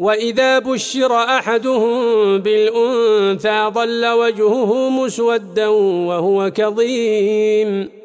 وإذا بشر أحدهم بالأنثى ظل وجهه مسودا وهو كظيم.